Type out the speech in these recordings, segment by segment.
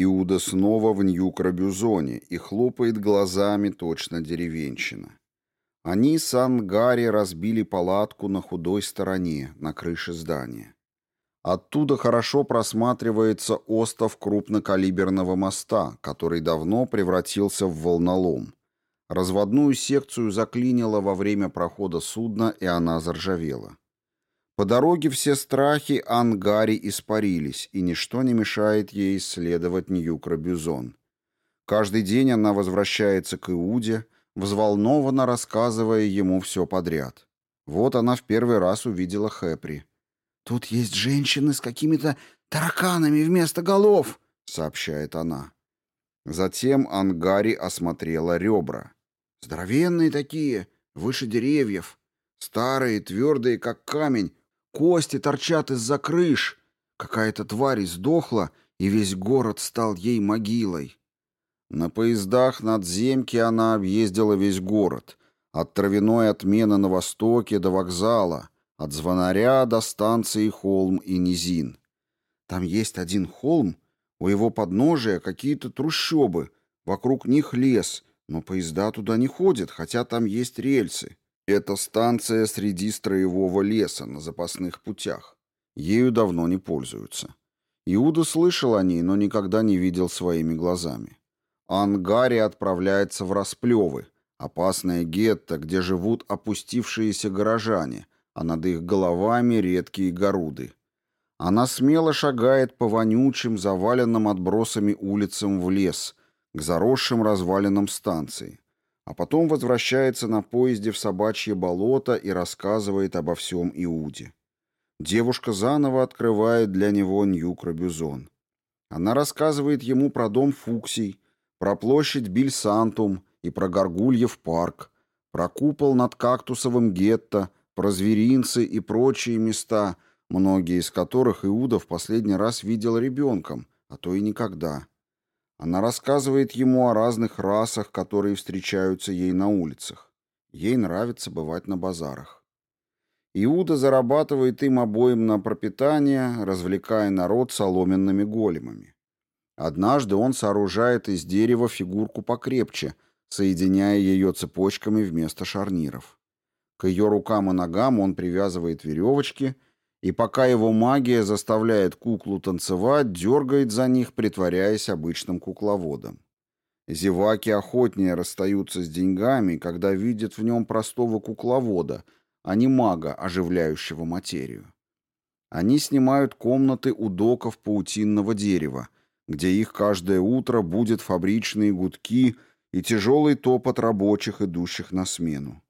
Иуда снова в Нью-Крабюзоне и хлопает глазами точно деревенщина. Они с Ангари разбили палатку на худой стороне, на крыше здания. Оттуда хорошо просматривается остов крупнокалиберного моста, который давно превратился в волнолом. Разводную секцию заклинило во время прохода судна, и она заржавела. По дороге все страхи Ангари испарились, и ничто не мешает ей исследовать Нью-Крабюзон. Каждый день она возвращается к Иуде, взволнованно рассказывая ему все подряд. Вот она в первый раз увидела Хэпри. «Тут есть женщины с какими-то тараканами вместо голов», — сообщает она. Затем Ангари осмотрела ребра. «Здоровенные такие, выше деревьев, старые, твердые, как камень, кости торчат из-за крыш. Какая-то тварь издохла, и весь город стал ей могилой». На поездах надземки она объездила весь город, от травяной отмены на востоке до вокзала — от звонаря до станции холм и низин. Там есть один холм, у его подножия какие-то трущобы, вокруг них лес, но поезда туда не ходят, хотя там есть рельсы. Это станция среди строевого леса на запасных путях. Ею давно не пользуются. Иуда слышал о ней, но никогда не видел своими глазами. Ангари отправляется в Расплевы, опасное гетто, где живут опустившиеся горожане – а над их головами редкие горуды. Она смело шагает по вонючим, заваленным отбросами улицам в лес, к заросшим развалинам станции, а потом возвращается на поезде в собачье болото и рассказывает обо всем Иуде. Девушка заново открывает для него Нью-Крабюзон. Она рассказывает ему про дом Фуксий, про площадь Бильсантум и про Горгульев парк, про купол над кактусовым гетто, про зверинцы и прочие места, многие из которых Иуда в последний раз видел ребенком, а то и никогда. Она рассказывает ему о разных расах, которые встречаются ей на улицах. Ей нравится бывать на базарах. Иуда зарабатывает им обоим на пропитание, развлекая народ соломенными големами. Однажды он сооружает из дерева фигурку покрепче, соединяя ее цепочками вместо шарниров. К ее рукам и ногам он привязывает веревочки, и пока его магия заставляет куклу танцевать, дергает за них, притворяясь обычным кукловодом. Зеваки охотнее расстаются с деньгами, когда видят в нем простого кукловода, а не мага, оживляющего материю. Они снимают комнаты у доков паутинного дерева, где их каждое утро будет фабричные гудки и тяжелый топот рабочих, идущих на смену.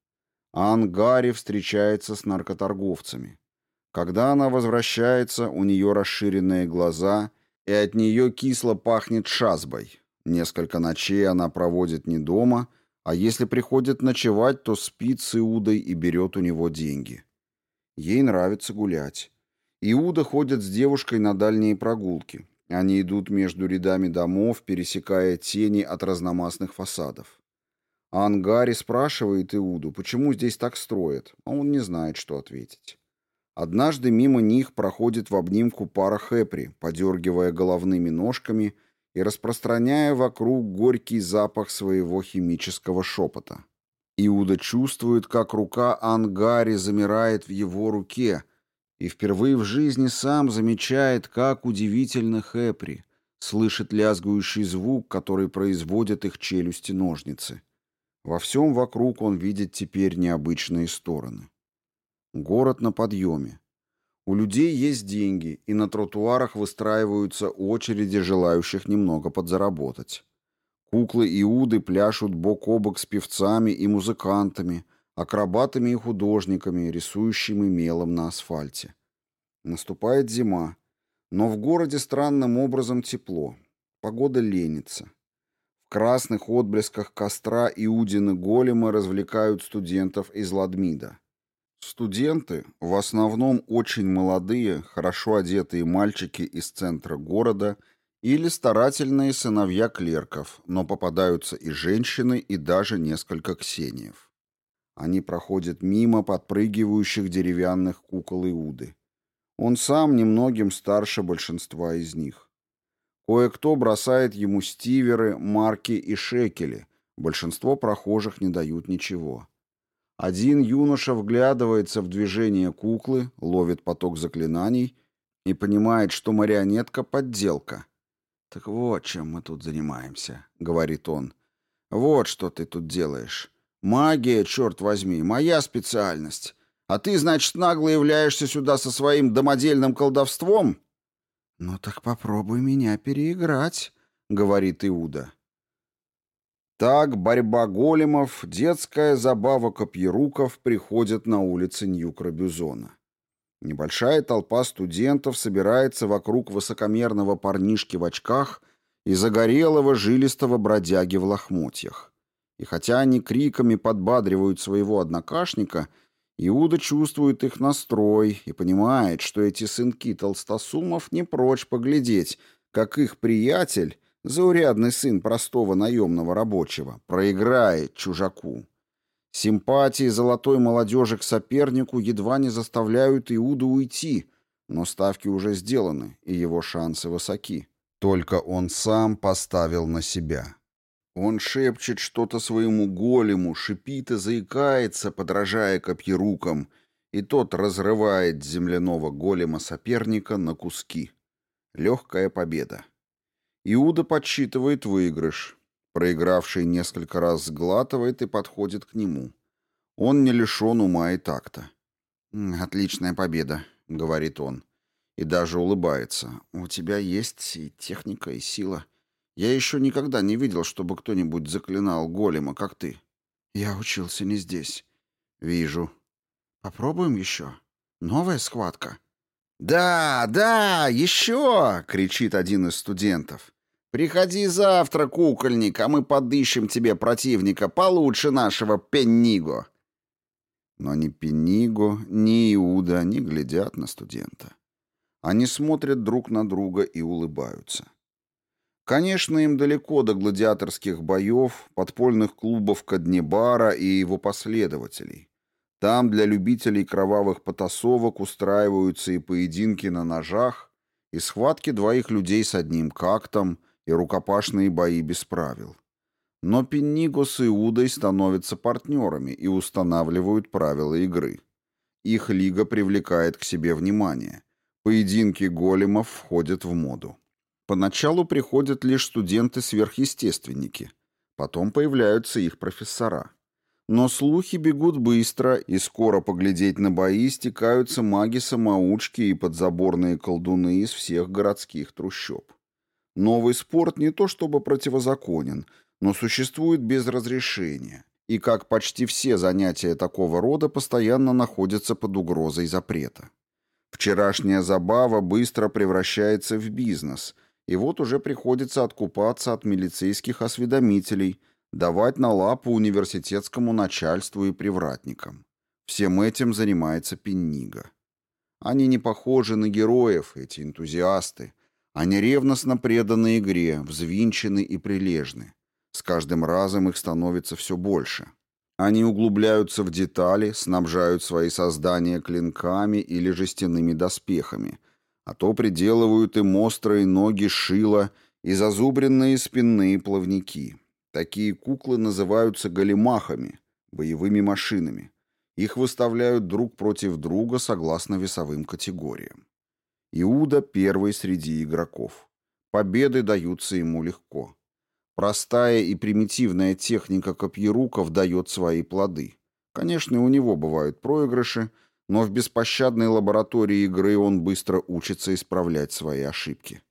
Ангари встречается с наркоторговцами. Когда она возвращается, у нее расширенные глаза, и от нее кисло пахнет шазбой. Несколько ночей она проводит не дома, а если приходит ночевать, то спит с Иудой и берет у него деньги. Ей нравится гулять. Иуда ходит с девушкой на дальние прогулки. Они идут между рядами домов, пересекая тени от разномастных фасадов. Ангари спрашивает Иуду, почему здесь так строят, а он не знает, что ответить. Однажды мимо них проходит в обнимку пара хэпри, подергивая головными ножками и распространяя вокруг горький запах своего химического шепота. Иуда чувствует, как рука Ангари замирает в его руке, и впервые в жизни сам замечает, как удивительно хэпри, слышит лязгающий звук, который производят их челюсти-ножницы. Во всем вокруг он видит теперь необычные стороны. Город на подъеме. У людей есть деньги, и на тротуарах выстраиваются очереди желающих немного подзаработать. Куклы Иуды пляшут бок о бок с певцами и музыкантами, акробатами и художниками, рисующими мелом на асфальте. Наступает зима, но в городе странным образом тепло. Погода ленится. В красных отблесках костра Иудины големы развлекают студентов из Ладмида. Студенты, в основном очень молодые, хорошо одетые мальчики из центра города или старательные сыновья клерков, но попадаются и женщины, и даже несколько ксениев. Они проходят мимо подпрыгивающих деревянных кукол Иуды. Он сам немногим старше большинства из них. Кое-кто бросает ему стиверы, марки и шекели. Большинство прохожих не дают ничего. Один юноша вглядывается в движение куклы, ловит поток заклинаний и понимает, что марионетка — подделка. «Так вот, чем мы тут занимаемся», — говорит он. «Вот что ты тут делаешь. Магия, черт возьми, моя специальность. А ты, значит, нагло являешься сюда со своим домодельным колдовством?» «Ну так попробуй меня переиграть», — говорит Иуда. Так борьба големов, детская забава копьеруков приходит на улицы Нью-Крабюзона. Небольшая толпа студентов собирается вокруг высокомерного парнишки в очках и загорелого жилистого бродяги в лохмотьях. И хотя они криками подбадривают своего однокашника — Иуда чувствует их настрой и понимает, что эти сынки толстосумов не прочь поглядеть, как их приятель, заурядный сын простого наемного рабочего, проиграет чужаку. Симпатии золотой молодежи к сопернику едва не заставляют Иуду уйти, но ставки уже сделаны, и его шансы высоки. Только он сам поставил на себя. Он шепчет что-то своему голему, шипит и заикается, подражая копьерукам, и тот разрывает земляного голема соперника на куски. Легкая победа. Иуда подсчитывает выигрыш. Проигравший несколько раз сглатывает и подходит к нему. Он не лишен ума и такта. «Отличная победа», — говорит он. И даже улыбается. «У тебя есть и техника, и сила». Я еще никогда не видел, чтобы кто-нибудь заклинал голема, как ты. Я учился не здесь. Вижу. Попробуем еще? Новая схватка. Да, да, еще! кричит один из студентов. Приходи завтра, кукольник, а мы подыщем тебе противника получше нашего Пенниго. Но ни Пенниго, ни Иуда не глядят на студента. Они смотрят друг на друга и улыбаются. Конечно, им далеко до гладиаторских боев, подпольных клубов Каднебара и его последователей. Там для любителей кровавых потасовок устраиваются и поединки на ножах, и схватки двоих людей с одним кактом, и рукопашные бои без правил. Но Пенниго с Иудой становятся партнерами и устанавливают правила игры. Их лига привлекает к себе внимание. Поединки големов входят в моду. Поначалу приходят лишь студенты-сверхъестественники, потом появляются их профессора. Но слухи бегут быстро, и скоро поглядеть на бои стекаются маги-самоучки и подзаборные колдуны из всех городских трущоб. Новый спорт не то чтобы противозаконен, но существует без разрешения, и, как почти все занятия такого рода, постоянно находятся под угрозой запрета. Вчерашняя забава быстро превращается в бизнес – и вот уже приходится откупаться от милицейских осведомителей, давать на лапу университетскому начальству и привратникам. Всем этим занимается Пеннига. Они не похожи на героев, эти энтузиасты. Они ревностно преданы игре, взвинчены и прилежны. С каждым разом их становится все больше. Они углубляются в детали, снабжают свои создания клинками или жестяными доспехами, а то приделывают им острые ноги шила и зазубренные спинные плавники. Такие куклы называются галимахами, боевыми машинами. Их выставляют друг против друга согласно весовым категориям. Иуда первый среди игроков. Победы даются ему легко. Простая и примитивная техника копьеруков дает свои плоды. Конечно, у него бывают проигрыши, но в беспощадной лаборатории игры он быстро учится исправлять свои ошибки.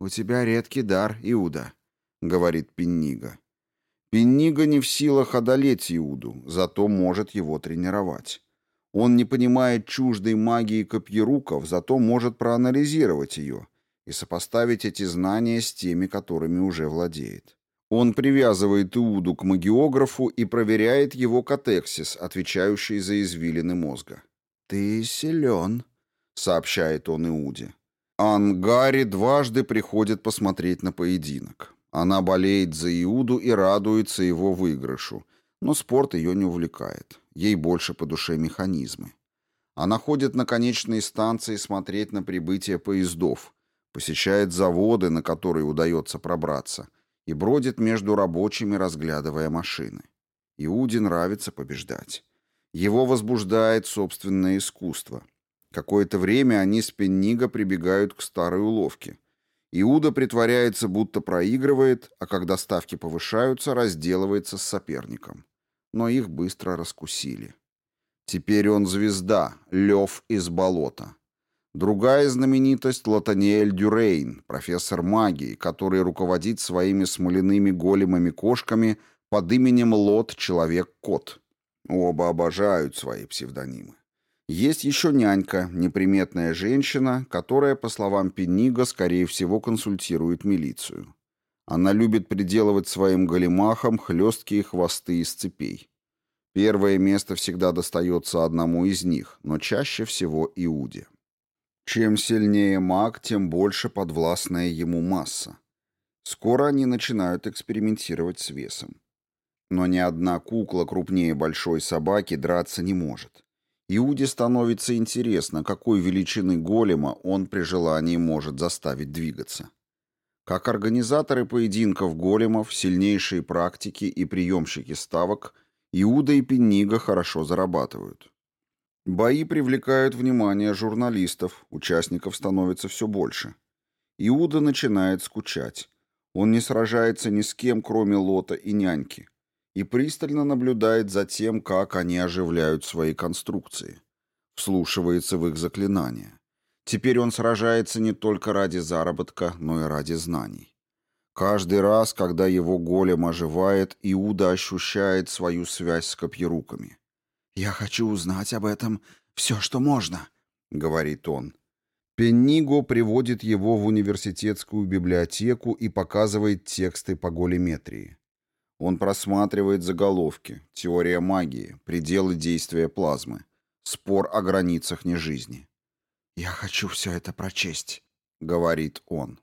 «У тебя редкий дар, Иуда», — говорит Пеннига. Пеннига не в силах одолеть Иуду, зато может его тренировать. Он не понимает чуждой магии копьеруков, зато может проанализировать ее и сопоставить эти знания с теми, которыми уже владеет. Он привязывает Иуду к магиографу и проверяет его катексис, отвечающий за извилины мозга. «Ты силен», — сообщает он Иуде. Ангари дважды приходит посмотреть на поединок. Она болеет за Иуду и радуется его выигрышу, но спорт ее не увлекает. Ей больше по душе механизмы. Она ходит на конечные станции смотреть на прибытие поездов, посещает заводы, на которые удается пробраться, и бродит между рабочими, разглядывая машины. Иуде нравится побеждать. Его возбуждает собственное искусство. Какое-то время они с Пенниго прибегают к старой уловке. Иуда притворяется, будто проигрывает, а когда ставки повышаются, разделывается с соперником. Но их быстро раскусили. Теперь он звезда, лев из болота. Другая знаменитость — Латаниэль Дюрейн, профессор магии, который руководит своими смоляными големами-кошками под именем Лот Человек-Кот. Оба обожают свои псевдонимы. Есть еще нянька, неприметная женщина, которая, по словам Пеннига, скорее всего, консультирует милицию. Она любит приделывать своим големахам хлесткие хвосты из цепей. Первое место всегда достается одному из них, но чаще всего Иуде. Чем сильнее маг, тем больше подвластная ему масса. Скоро они начинают экспериментировать с весом. Но ни одна кукла крупнее большой собаки драться не может. Иуде становится интересно, какой величины голема он при желании может заставить двигаться. Как организаторы поединков големов, сильнейшие практики и приемщики ставок, Иуда и Пеннига хорошо зарабатывают. Бои привлекают внимание журналистов, участников становится все больше. Иуда начинает скучать. Он не сражается ни с кем, кроме Лота и няньки и пристально наблюдает за тем, как они оживляют свои конструкции. Вслушивается в их заклинания. Теперь он сражается не только ради заработка, но и ради знаний. Каждый раз, когда его голем оживает, Иуда ощущает свою связь с копьеруками. «Я хочу узнать об этом все, что можно», — говорит он. Пенниго приводит его в университетскую библиотеку и показывает тексты по големетрии. Он просматривает заголовки, теория магии, пределы действия плазмы, спор о границах нежизни. «Я хочу все это прочесть», — говорит он.